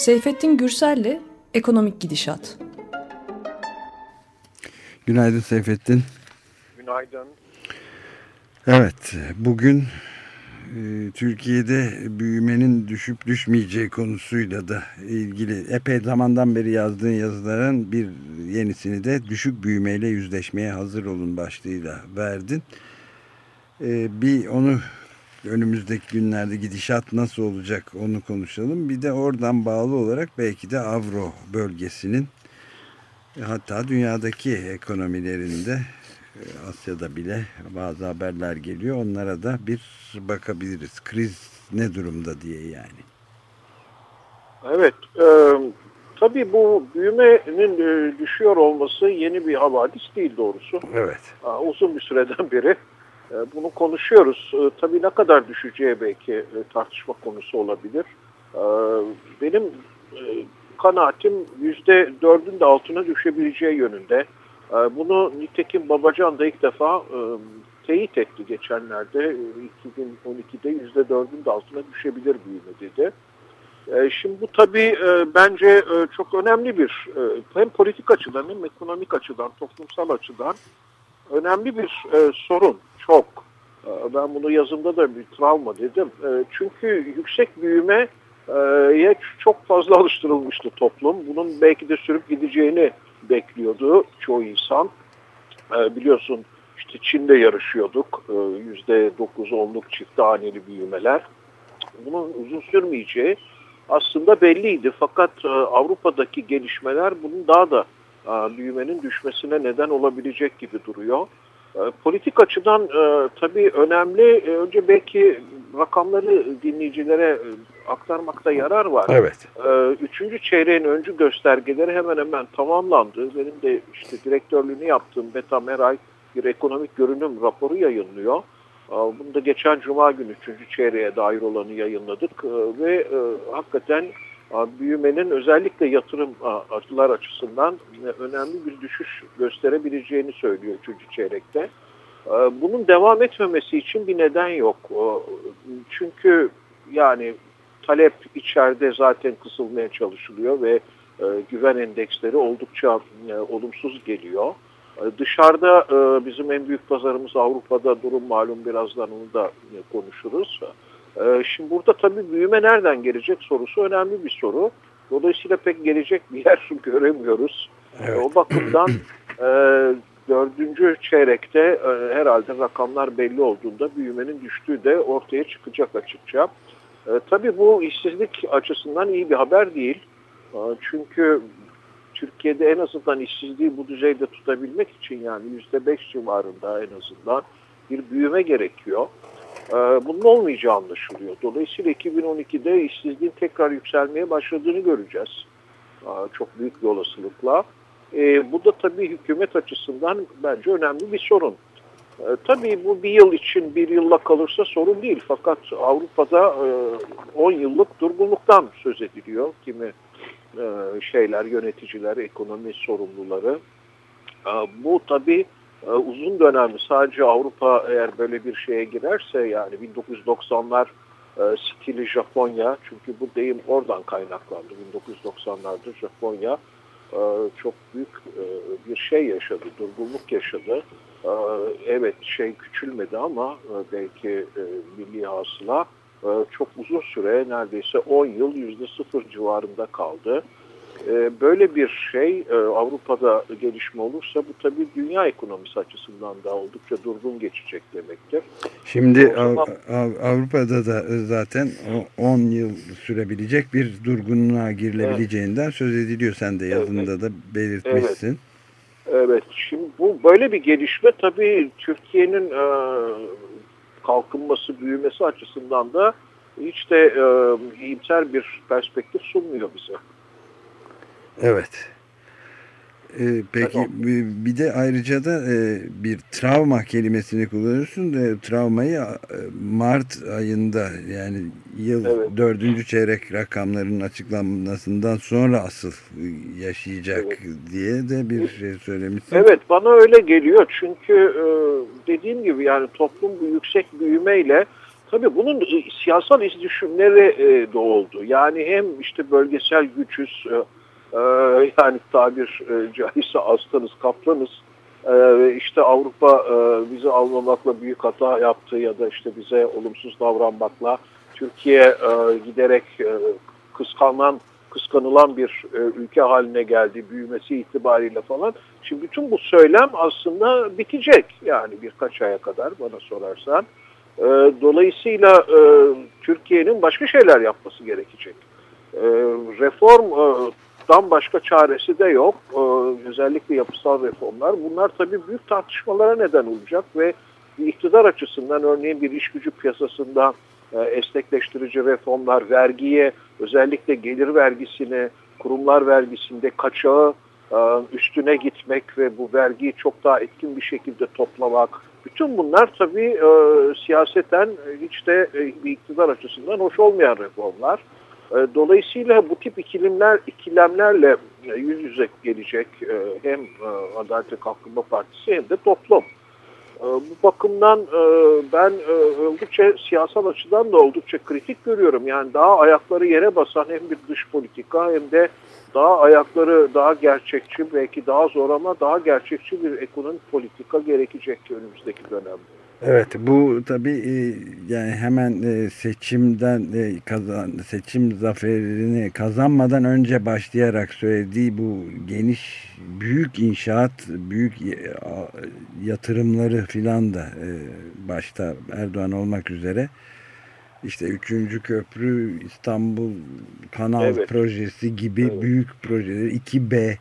Seyfettin Gürsel'le Ekonomik Gidişat. Günaydın Seyfettin. Günaydın. Evet, bugün e, Türkiye'de büyümenin düşüp düşmeyeceği konusuyla da ilgili epey zamandan beri yazdığın yazıların bir yenisini de düşük büyümeyle yüzleşmeye hazır olun başlığıyla verdin. E, bir onu önümüzdeki günlerde gidişat nasıl olacak onu konuşalım. Bir de oradan bağlı olarak belki de Avro bölgesinin hatta dünyadaki ekonomilerinde Asya'da bile bazı haberler geliyor. Onlara da bir bakabiliriz. Kriz ne durumda diye yani. Evet. E, tabii bu büyümenin e, düşüyor olması yeni bir havadis değil doğrusu. Evet. E, uzun bir süreden beri e, bunu konuşuyoruz. E, tabii ne kadar düşeceği belki e, tartışma konusu olabilir. E, benim e, kanaatim %4'ün de altına düşebileceği yönünde. E, bunu nitekim Babacan da ilk defa e, teyit etti geçenlerde. E, 2012'de %4'ün de altına düşebilir büyüme dedi. E, şimdi bu tabii e, bence e, çok önemli bir e, hem politik açıdan hem ekonomik açıdan, toplumsal açıdan önemli bir e, sorun. Çok. E, ben bunu yazımda da bir travma dedim. E, çünkü yüksek büyüme e, çok fazla alıştırılmıştı toplum. Bunun belki de sürüp gideceğini bekliyordu çoğu insan. E, biliyorsun işte Çin'de yarışıyorduk. Yüzde dokuz onluk çift haneli büyümeler. Bunun uzun sürmeyeceği aslında belliydi. Fakat e, Avrupa'daki gelişmeler bunun daha da e, büyümenin düşmesine neden olabilecek gibi duruyor. E, politik açıdan e, tabii önemli. E, önce belki rakamları dinleyicilere e, aktarmakta yarar var. Evet. E, üçüncü çeyreğin öncü göstergeleri hemen hemen tamamlandı. Benim de işte direktörlüğünü yaptığım Beta Meray bir ekonomik görünüm raporu yayınlıyor. Bunu da geçen Cuma günü 3. çeyreğe dair olanı yayınladık ve hakikaten büyümenin özellikle yatırım açılar açısından önemli bir düşüş gösterebileceğini söylüyor 3. çeyrekte. Bunun devam etmemesi için bir neden yok. Çünkü yani talep içeride zaten kısılmaya çalışılıyor ve güven endeksleri oldukça olumsuz geliyor. Dışarıda e, bizim en büyük pazarımız Avrupa'da durum malum birazdan onu da e, konuşuruz. E, şimdi burada tabii büyüme nereden gelecek sorusu önemli bir soru. Dolayısıyla pek gelecek bir yer göremiyoruz. Evet. O bakımdan dördüncü çeyrekte herhalde rakamlar belli olduğunda büyümenin düştüğü de ortaya çıkacak açıkça. Tabii bu işsizlik açısından iyi bir haber değil. Çünkü Türkiye'de en azından işsizliği bu düzeyde tutabilmek için yani yüzde beş civarında en azından bir büyüme gerekiyor. Ee, bunun olmayacağı anlaşılıyor. Dolayısıyla 2012'de işsizliğin tekrar yükselmeye başladığını göreceğiz. Çok büyük bir olasılıkla. Ee, bu da tabii hükümet açısından bence önemli bir sorun. Tabii bu bir yıl için bir yılla kalırsa sorun değil. Fakat Avrupa'da 10 yıllık durgunluktan söz ediliyor. Kimi e, şeyler, yöneticiler, ekonomi sorumluları. E, bu tabii e, uzun dönemli sadece Avrupa eğer böyle bir şeye girerse yani 1990'lar stili Japonya çünkü bu deyim oradan kaynaklandı. 1990'larda Japonya çok büyük bir şey yaşadı, durgunluk yaşadı. Evet şey küçülmedi ama belki milli hasıla ee, çok uzun süre neredeyse 10 yıl yüzde sıfır civarında kaldı. Ee, böyle bir şey e, Avrupa'da gelişme olursa bu tabii dünya ekonomisi açısından da oldukça durgun geçecek demektir. Şimdi zaman... Avrupa'da da zaten 10 yıl sürebilecek bir durgunluğa girilebileceğinden evet. söz ediliyor. Sen de yazında evet. da belirtmişsin. Evet. Evet, şimdi bu böyle bir gelişme tabii Türkiye'nin e, kalkınması, büyümesi açısından da hiç de e, iyimser bir perspektif sunmuyor bize. Evet. Ee, peki bir de ayrıca da e, bir travma kelimesini kullanıyorsun da travmayı e, Mart ayında yani yıl evet. dördüncü çeyrek rakamlarının açıklanmasından sonra asıl yaşayacak evet. diye de bir şey söylemişsin. Evet bana öyle geliyor çünkü e, dediğim gibi yani toplum bu yüksek büyümeyle Tabii bunun e, siyasal izdüşümleri e, de oldu. Yani hem işte bölgesel güçüz, e, yani tabir e, caizse aslanız, kaplanız. E, işte Avrupa e, bizi almamakla büyük hata yaptı ya da işte bize olumsuz davranmakla Türkiye e, giderek e, kıskanan kıskanılan bir e, ülke haline geldi büyümesi itibariyle falan. Şimdi bütün bu söylem aslında bitecek yani birkaç aya kadar bana sorarsan. E, dolayısıyla e, Türkiye'nin başka şeyler yapması gerekecek. E, reformdan başka çaresi de yok. E, özellikle yapısal reformlar. Bunlar tabii büyük tartışmalara neden olacak ve iktidar açısından örneğin bir iş gücü piyasasında e, esnekleştirici reformlar, vergiye özellikle gelir vergisini, kurumlar vergisinde kaçağı e, üstüne gitmek ve bu vergiyi çok daha etkin bir şekilde toplamak. Bütün bunlar tabii e, siyaseten hiç de bir iktidar açısından hoş olmayan reformlar. Dolayısıyla bu tip ikilimler, ikilemlerle yüz yüze gelecek hem Adalet ve Kalkınma Partisi hem de toplum. Bu bakımdan e, ben e, oldukça siyasal açıdan da oldukça kritik görüyorum. Yani daha ayakları yere basan hem bir dış politika hem de daha ayakları daha gerçekçi belki daha zor ama daha gerçekçi bir ekonomik politika gerekecek önümüzdeki dönemde. Evet bu tabi e, yani hemen e, seçimden e, kazan seçim zaferini kazanmadan önce başlayarak söylediği bu geniş büyük inşaat büyük yatırımları filan da başta Erdoğan olmak üzere işte 3. köprü İstanbul kanal evet. projesi gibi evet. büyük projeler 2B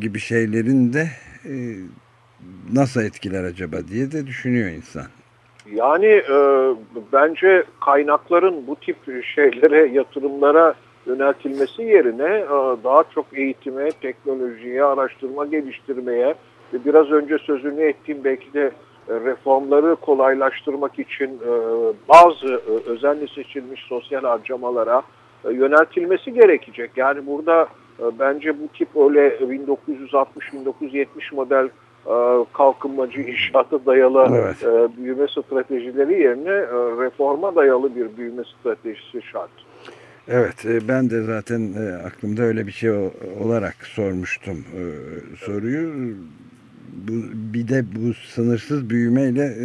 gibi şeylerin de nasıl etkiler acaba diye de düşünüyor insan. Yani e, bence kaynakların bu tip şeylere, yatırımlara yöneltilmesi yerine e, daha çok eğitime, teknolojiye, araştırma geliştirmeye ve biraz önce sözünü ettiğim belki de reformları kolaylaştırmak için e, bazı e, özenli seçilmiş sosyal harcamalara e, yöneltilmesi gerekecek. Yani burada e, bence bu tip öyle 1960-1970 model e, kalkınmacı inşaata dayalı evet. E, büyüme stratejileri yerine e, reforma dayalı bir büyüme stratejisi şart. Evet ben de zaten aklımda öyle bir şey olarak sormuştum soruyu. Bu, bir de bu sınırsız büyümeyle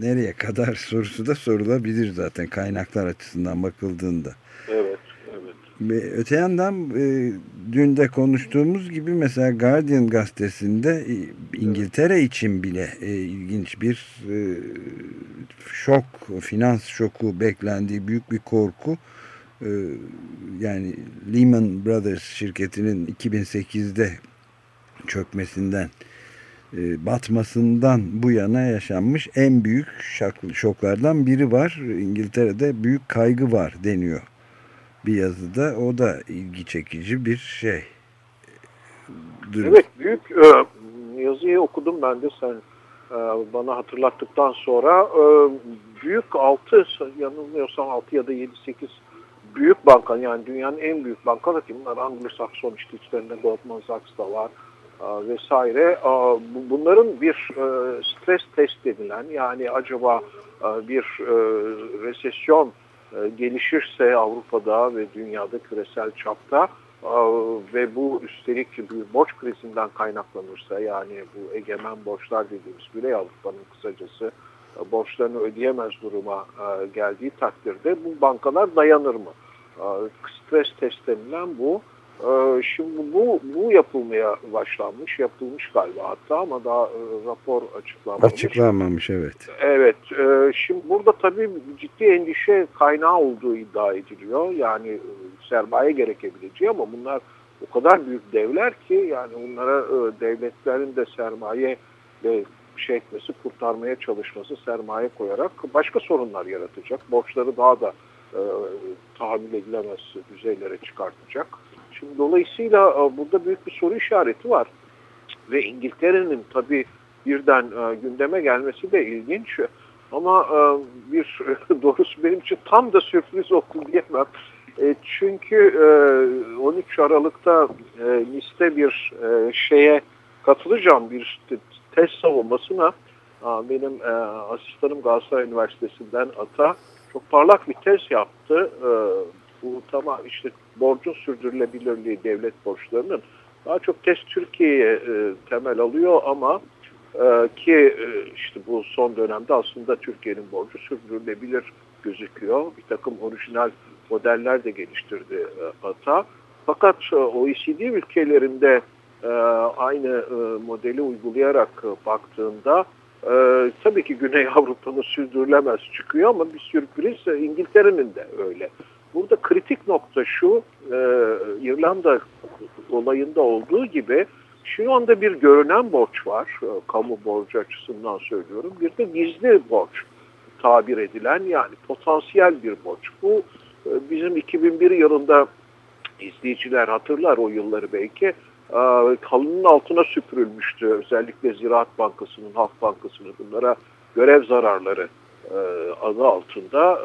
nereye kadar sorusu da sorulabilir zaten kaynaklar açısından bakıldığında. Öte yandan e, dün de konuştuğumuz gibi mesela Guardian gazetesinde e, İngiltere için bile e, ilginç bir e, şok, finans şoku beklendiği büyük bir korku. E, yani Lehman Brothers şirketinin 2008'de çökmesinden e, batmasından bu yana yaşanmış en büyük şoklardan biri var. İngiltere'de büyük kaygı var deniyor bir yazıda. O da ilgi çekici bir şey. Durum. Evet büyük e, yazıyı okudum ben de sen e, bana hatırlattıktan sonra e, büyük 6 yanılmıyorsam 6 ya da 7 8 büyük banka yani dünyanın en büyük bankaları ki bunlar Anglo-Sakson işte içlerinde Goldman Sachs da var e, vesaire. E, bunların bir e, stres test edilen yani acaba e, bir e, resesyon gelişirse Avrupa'da ve dünyada küresel çapta e, ve bu üstelik bir borç krizinden kaynaklanırsa yani bu egemen borçlar dediğimiz Güney Avrupa'nın kısacası e, borçlarını ödeyemez duruma geldiği takdirde bu bankalar dayanır mı? Stres test bu. Ee, şimdi bu bu yapılmaya başlanmış, yapılmış galiba hatta ama daha e, rapor açıklanmamış. Açıklanmamış evet. Evet. E, şimdi burada tabii ciddi endişe kaynağı olduğu iddia ediliyor. Yani e, sermaye gerekebileceği ama bunlar o kadar büyük devler ki yani bunlara devletlerin de sermaye ve şey etmesi, kurtarmaya çalışması, sermaye koyarak başka sorunlar yaratacak. Borçları daha da e, tahammül edilemez düzeylere çıkartacak. Şimdi dolayısıyla e, burada büyük bir soru işareti var. Ve İngiltere'nin tabii birden e, gündeme gelmesi de ilginç. Ama e, bir doğrusu benim için tam da sürpriz oldu diyemem. Çünkü 13 Aralık'ta liste bir şeye katılacağım bir test savunmasına benim asistanım Galatasaray Üniversitesi'nden Ata çok parlak bir tez yaptı. Bu tamam işte borcun sürdürülebilirliği devlet borçlarının daha çok tez Türkiye'ye e, temel alıyor ama e, ki e, işte bu son dönemde aslında Türkiye'nin borcu sürdürülebilir gözüküyor. Bir takım orijinal modeller de geliştirdi e, ATA. Fakat e, OECD ülkelerinde e, aynı e, modeli uygulayarak e, baktığında e, tabii ki Güney Avrupa'nın sürdürülemez çıkıyor ama bir sürpriz e, İngiltere'nin de öyle. Burada kritik nokta şu, e, İrlanda olayında olduğu gibi şu anda bir görünen borç var, e, kamu borcu açısından söylüyorum. Bir de gizli borç tabir edilen yani potansiyel bir borç. Bu e, bizim 2001 yılında izleyiciler hatırlar o yılları belki e, halının altına süpürülmüştü. Özellikle Ziraat Bankası'nın, Halk Bankası'nın bunlara görev zararları e, adı altında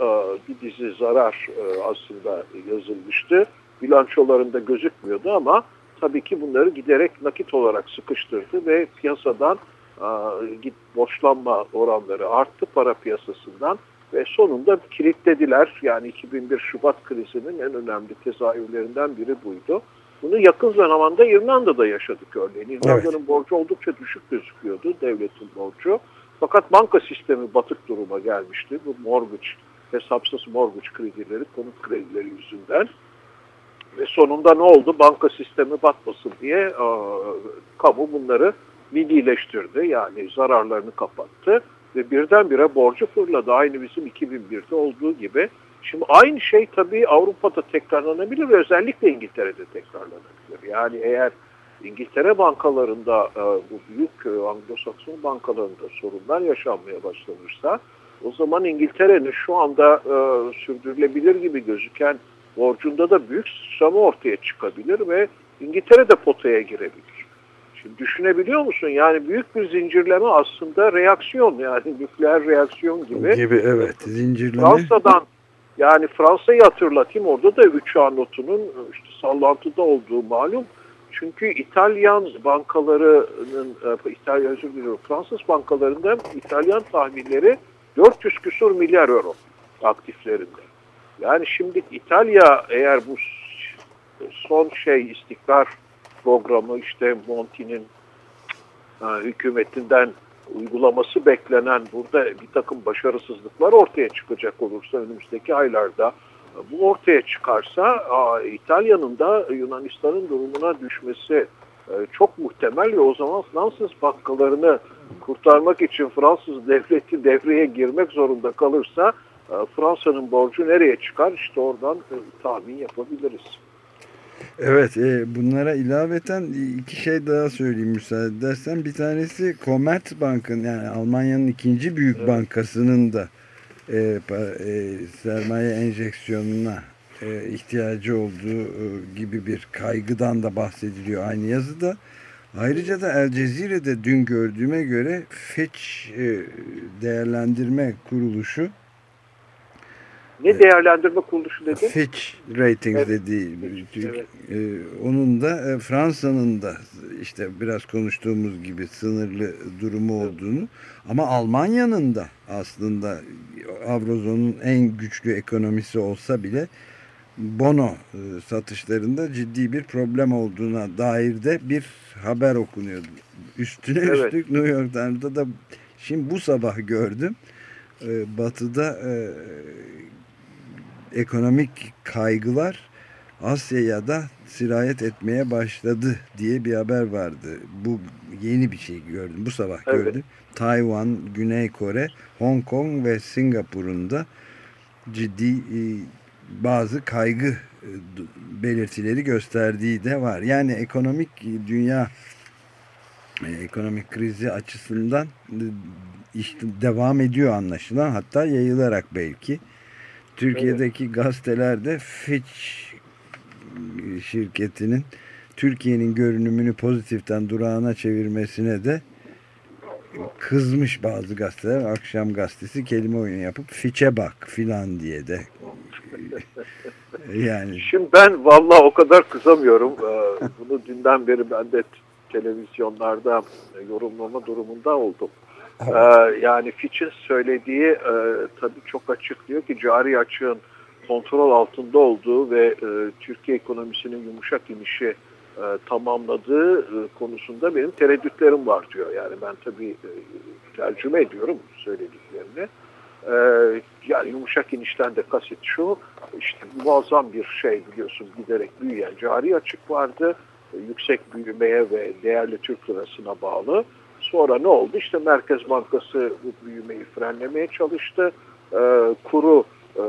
bir dizi zarar aslında yazılmıştı. Bilançolarında gözükmüyordu ama tabii ki bunları giderek nakit olarak sıkıştırdı ve piyasadan git borçlanma oranları arttı para piyasasından ve sonunda kilitlediler. Yani 2001 Şubat krizinin en önemli tezahürlerinden biri buydu. Bunu yakın zamanda İrlanda'da yaşadık örneğin. İrlanda'nın evet. borcu oldukça düşük gözüküyordu, devletin borcu. Fakat banka sistemi batık duruma gelmişti. Bu mortgage, hesapsız mortgage kredileri, konut kredileri yüzünden. Ve sonunda ne oldu? Banka sistemi batmasın diye e, kamu bunları millileştirdi. Yani zararlarını kapattı ve birdenbire borcu fırladı. Aynı bizim 2001'de olduğu gibi. Şimdi aynı şey tabii Avrupa'da tekrarlanabilir özellikle İngiltere'de tekrarlanabilir. Yani eğer İngiltere bankalarında e, bu büyük e, Anglo-Sakson bankalarında sorunlar yaşanmaya başlanırsa o zaman İngiltere'nin şu anda e, sürdürülebilir gibi gözüken borcunda da büyük sıçrama ortaya çıkabilir ve İngiltere de potaya girebilir. Şimdi düşünebiliyor musun? Yani büyük bir zincirleme aslında reaksiyon yani nükleer reaksiyon gibi. Gibi evet zincirleme. Fransa'dan yani Fransa'yı hatırlatayım orada da 3A notunun işte sallantıda olduğu malum. Çünkü İtalyan bankalarının, e, İtalya özür diliyorum, Fransız bankalarında İtalyan tahminleri 400 küsur milyar euro aktiflerinde. Yani şimdi İtalya eğer bu son şey istikrar programı işte Monti'nin e, hükümetinden uygulaması beklenen burada bir takım başarısızlıklar ortaya çıkacak olursa önümüzdeki aylarda bu ortaya çıkarsa İtalya'nın da Yunanistan'ın durumuna düşmesi e, çok muhtemel ve o zaman Fransız bankalarını kurtarmak için Fransız devleti devreye girmek zorunda kalırsa e, Fransa'nın borcu nereye çıkar işte oradan tahmin yapabiliriz. Evet e, bunlara ilaveten iki şey daha söyleyeyim müsaade edersen. Bir tanesi Commerzbank'ın yani Almanya'nın ikinci büyük evet. bankasının da e, e, sermaye enjeksiyonuna e, ihtiyacı olduğu e, gibi bir kaygıdan da bahsediliyor aynı yazıda. Ayrıca da El Cezire'de dün gördüğüme göre Fitch e, değerlendirme kuruluşu ne değerlendirme kuruluşu dedi? Fitch Ratings evet. dediği. Evet. E, onun da e, Fransa'nın da işte biraz konuştuğumuz gibi sınırlı durumu evet. olduğunu ama Almanya'nın da aslında Avrozon'un en güçlü ekonomisi olsa bile bono e, satışlarında ciddi bir problem olduğuna dair de bir haber okunuyordu. Üstüne evet. üstlük New York Times'da da şimdi bu sabah gördüm. E, batı'da e, ekonomik kaygılar Asya'ya da sirayet etmeye başladı diye bir haber vardı. Bu yeni bir şey gördüm. Bu sabah evet. gördüm. Tayvan, Güney Kore, Hong Kong ve Singapur'un da ciddi e, bazı kaygı e, belirtileri gösterdiği de var. Yani ekonomik dünya e, ekonomik krizi açısından işte devam ediyor anlaşılan hatta yayılarak belki. Türkiye'deki evet. gazetelerde Fitch şirketinin Türkiye'nin görünümünü pozitiften durağına çevirmesine de kızmış bazı gazeteler. Akşam gazetesi kelime oyunu yapıp Fitch'e bak filan diye de yani. Şimdi ben vallahi o kadar kızamıyorum. Ee, bunu dünden beri ben de televizyonlarda yorumlama durumunda oldum. Evet. yani Fitch'in söylediği e, tabii çok açık diyor ki cari açığın kontrol altında olduğu ve e, Türkiye ekonomisinin yumuşak inişi e, tamamladığı konusunda benim tereddütlerim var diyor. Yani ben tabii tercüme ediyorum söylediklerini. Yani yumuşak inişten de kasıt şu, işte muazzam bir şey biliyorsun giderek büyüyen cari açık vardı. Yüksek büyümeye ve değerli Türk lirasına bağlı. Sonra ne oldu? İşte Merkez Bankası bu büyümeyi frenlemeye çalıştı. E, kuru e,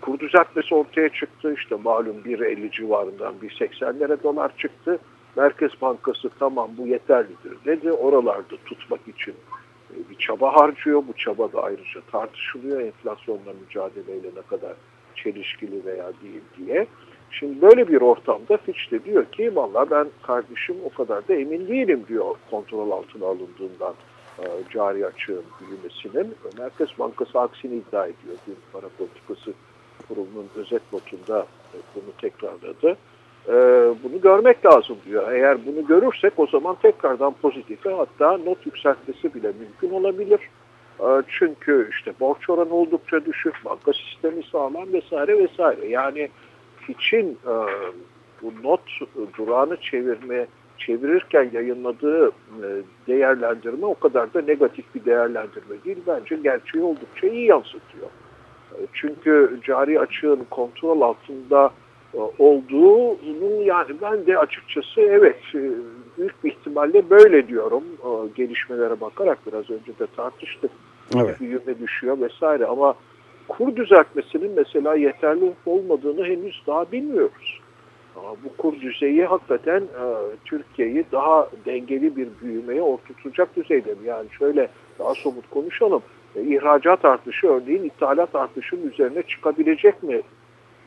kur düzeltmesi ortaya çıktı. İşte malum 1.50 civarından 1.80'lere dolar çıktı. Merkez Bankası tamam bu yeterlidir dedi. Oralarda tutmak için e, bir çaba harcıyor. Bu çaba da ayrıca tartışılıyor. Enflasyonla mücadeleyle ne kadar çelişkili veya değil diye. Şimdi böyle bir ortamda Fitch de diyor ki valla ben kardeşim o kadar da emin değilim diyor kontrol altına alındığından e, cari açığın büyümesinin. Merkez Bankası aksini iddia ediyor. Dün para politikası kurulunun özet notunda bunu tekrarladı. E, bunu görmek lazım diyor. Eğer bunu görürsek o zaman tekrardan pozitife hatta not yükseltmesi bile mümkün olabilir. E, çünkü işte borç oranı oldukça düşük, banka sistemi sağlam vesaire vesaire. Yani için e, bu not durağını çevirme çevirirken yayınladığı değerlendirme o kadar da negatif bir değerlendirme değil. Bence gerçeği oldukça iyi yansıtıyor. Çünkü cari açığın kontrol altında e, olduğunu yani ben de açıkçası evet e, büyük bir ihtimalle böyle diyorum e, gelişmelere bakarak biraz önce de tartıştık. Evet. Büyüme düşüyor vesaire ama kur düzeltmesinin mesela yeterli olmadığını henüz daha bilmiyoruz. Bu kur düzeyi hakikaten Türkiye'yi daha dengeli bir büyümeye ortutacak düzeyde? Yani şöyle daha somut konuşalım e, ihracat artışı örneğin ithalat artışının üzerine çıkabilecek mi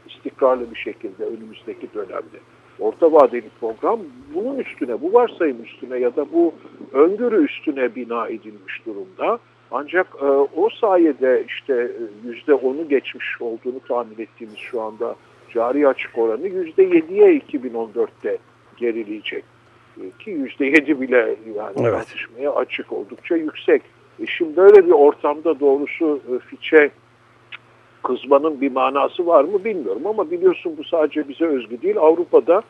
istikrarlı bir şekilde önümüzdeki dönemde? Orta vadeli program bunun üstüne, bu varsayım üstüne ya da bu öngörü üstüne bina edilmiş durumda. Ancak e, o sayede işte e, yüzde onu geçmiş olduğunu tahmin ettiğimiz şu anda cari açık oranı yüzde yediye 2014'te gerileyecek. E, ki yüzde yedi bile yani evet. tartışmaya açık oldukça yüksek. E şimdi böyle bir ortamda doğrusu e, Fitch'e kızmanın bir manası var mı bilmiyorum ama biliyorsun bu sadece bize özgü değil. Avrupa'da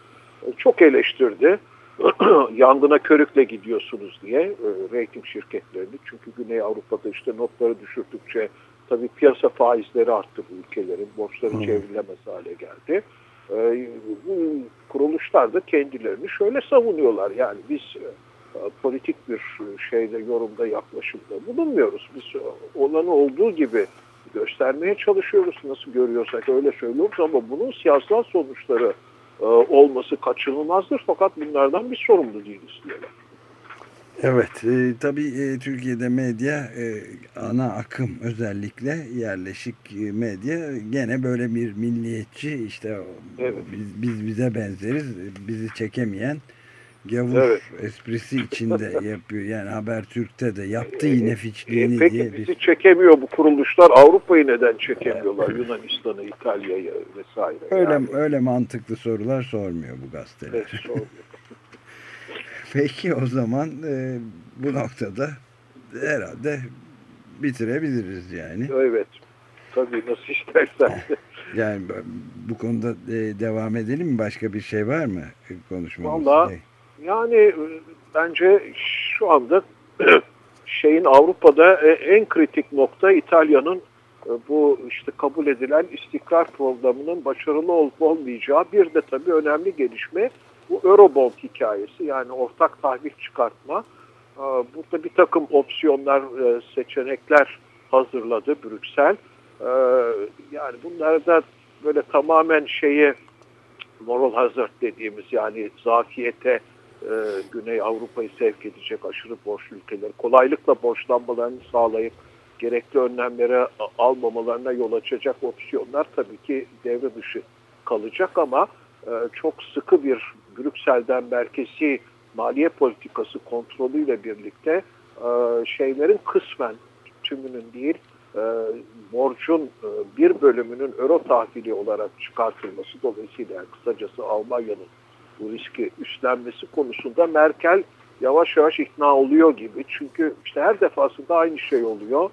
e, çok eleştirdi. Yangına körükle gidiyorsunuz diye e, rating şirketlerini. Çünkü Güney Avrupa'da işte notları düşürdükçe tabii piyasa faizleri arttı bu ülkelerin. Borçları hmm. çevrilemez hale geldi. E, bu kuruluşlar da kendilerini şöyle savunuyorlar. Yani biz e, politik bir şeyde yorumda yaklaşımda bulunmuyoruz. Biz olanı olduğu gibi göstermeye çalışıyoruz. Nasıl görüyorsak öyle söylüyoruz ama bunun siyasal sonuçları e, olması kaçınılmazdır. Fakat bunlardan bir sorumlu değiliz diyelim. Evet, e, tabii e, Türkiye'de medya e, ana akım özellikle yerleşik e, medya gene böyle bir milliyetçi işte evet. biz, biz bize benzeriz, bizi çekemeyen gavur evet. esprisi içinde yapıyor. Yani Habertürk'te de yaptı yine fiçliğini e, peki diye. Peki bizi çekemiyor bu kuruluşlar. Avrupa'yı neden çekemiyorlar? Evet. Yunanistan'ı, İtalya'yı vesaire. Öyle, yani. öyle mantıklı sorular sormuyor bu gazeteler. Evet, sormuyor. Peki o zaman e, bu noktada herhalde bitirebiliriz yani. Evet. Tabii nasıl istersen. yani bu konuda e, devam edelim mi? Başka bir şey var mı konuşmamız? Valla yani e, bence şu anda şeyin Avrupa'da e, en kritik nokta İtalya'nın e, bu işte kabul edilen istikrar programının başarılı olup olmayacağı bir de tabii önemli gelişme bu Eurobond hikayesi yani ortak tahvil çıkartma. Burada bir takım opsiyonlar, seçenekler hazırladı Brüksel. Yani bunlarda böyle tamamen şeyi moral hazard dediğimiz yani zafiyete e, Güney Avrupa'yı sevk edecek aşırı borçlu ülkeler kolaylıkla borçlanmalarını sağlayıp gerekli önlemlere almamalarına yol açacak opsiyonlar tabii ki devre dışı kalacak ama e, çok sıkı bir Brüksel'den merkezi maliye politikası kontrolüyle birlikte e, şeylerin kısmen tümünün değil e, borcun e, bir bölümünün euro tahvili olarak çıkartılması dolayısıyla yani kısacası Almanya'nın bu riski üstlenmesi konusunda Merkel yavaş yavaş ikna oluyor gibi. Çünkü işte her defasında aynı şey oluyor.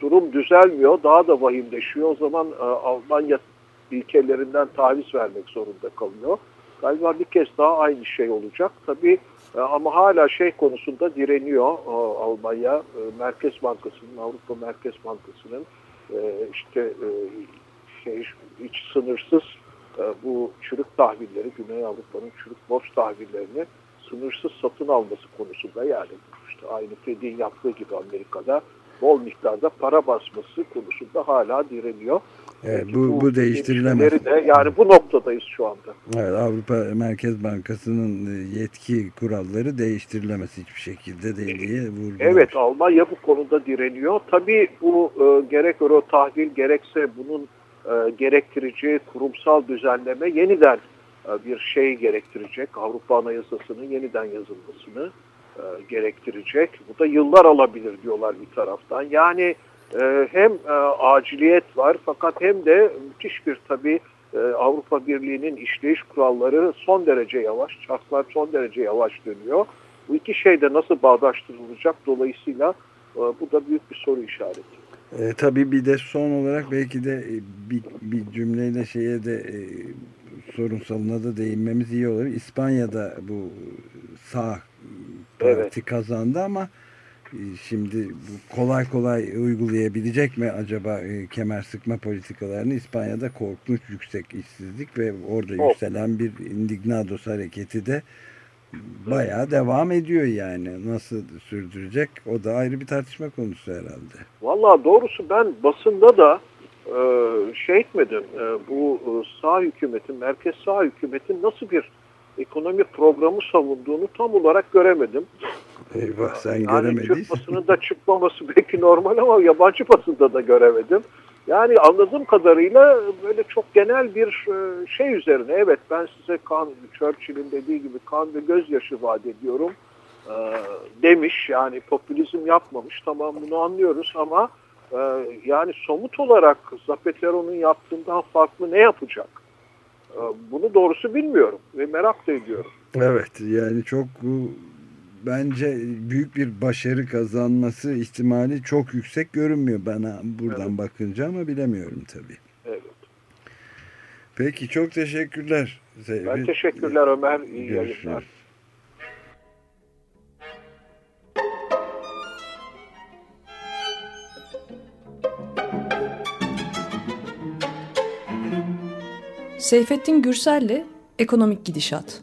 Durum düzelmiyor, daha da vahimleşiyor. O zaman e, Almanya ilkelerinden taviz vermek zorunda kalıyor. Galiba bir kez daha aynı şey olacak. Tabii e, ama hala şey konusunda direniyor e, Almanya. Merkez Bankası'nın, Avrupa Merkez Bankası'nın işte e, şey, hiç sınırsız bu çürük tahvilleri, Güney Avrupa'nın çürük borç tahvillerini sınırsız satın alması konusunda yani işte aynı Fed'in yaptığı gibi Amerika'da bol miktarda para basması konusunda hala direniyor. Evet, bu, bu, bu değiştirilemez. De, yani bu noktadayız şu anda. Evet, Avrupa Merkez Bankası'nın e, yetki kuralları değiştirilemez hiçbir şekilde değil diye vurgulamış. Evet, Almanya bu konuda direniyor. Tabii bu e, gerek euro tahvil gerekse bunun e, gerektireceği kurumsal düzenleme yeniden e, bir şey gerektirecek. Avrupa Anayasası'nın yeniden yazılmasını e, gerektirecek. Bu da yıllar alabilir diyorlar bir taraftan. Yani hem aciliyet var fakat hem de müthiş bir tabii Avrupa Birliği'nin işleyiş kuralları son derece yavaş, çarklar son derece yavaş dönüyor. Bu iki şey de nasıl bağdaştırılacak dolayısıyla bu da büyük bir soru işareti. E, tabii bir de son olarak belki de e, bir, bir cümleyle şeye de e, sorunsalına da değinmemiz iyi olur. İspanya'da bu sağ parti evet. kazandı ama e, şimdi kolay kolay uygulayabilecek mi acaba e, kemer sıkma politikalarını İspanya'da korkunç yüksek işsizlik ve orada oh. yükselen bir indignados hareketi de bayağı devam ediyor yani. Nasıl sürdürecek? O da ayrı bir tartışma konusu herhalde. Valla doğrusu ben basında da e, şey etmedim. E, bu e, sağ hükümetin, merkez sağ hükümetin nasıl bir ekonomi programı savunduğunu tam olarak göremedim. Eyvah sen yani göremediysen. Türk basınında çıkmaması belki normal ama yabancı basında da göremedim. Yani anladığım kadarıyla böyle çok genel bir e, şey üzerine evet ben size kan, Churchill'in dediği gibi kan ve gözyaşı vaat ediyorum e, demiş. Yani popülizm yapmamış tamam bunu anlıyoruz ama e, yani somut olarak Zapatero'nun yaptığından farklı ne yapacak? Bunu doğrusu bilmiyorum ve merak da ediyorum. Evet yani çok bence büyük bir başarı kazanması ihtimali çok yüksek görünmüyor bana buradan evet. bakınca ama bilemiyorum tabii. Evet. Peki çok teşekkürler. Ben teşekkürler Ömer. İyi Görüşürüz. yayınlar. Seyfettin Gürsel'le Ekonomik Gidişat.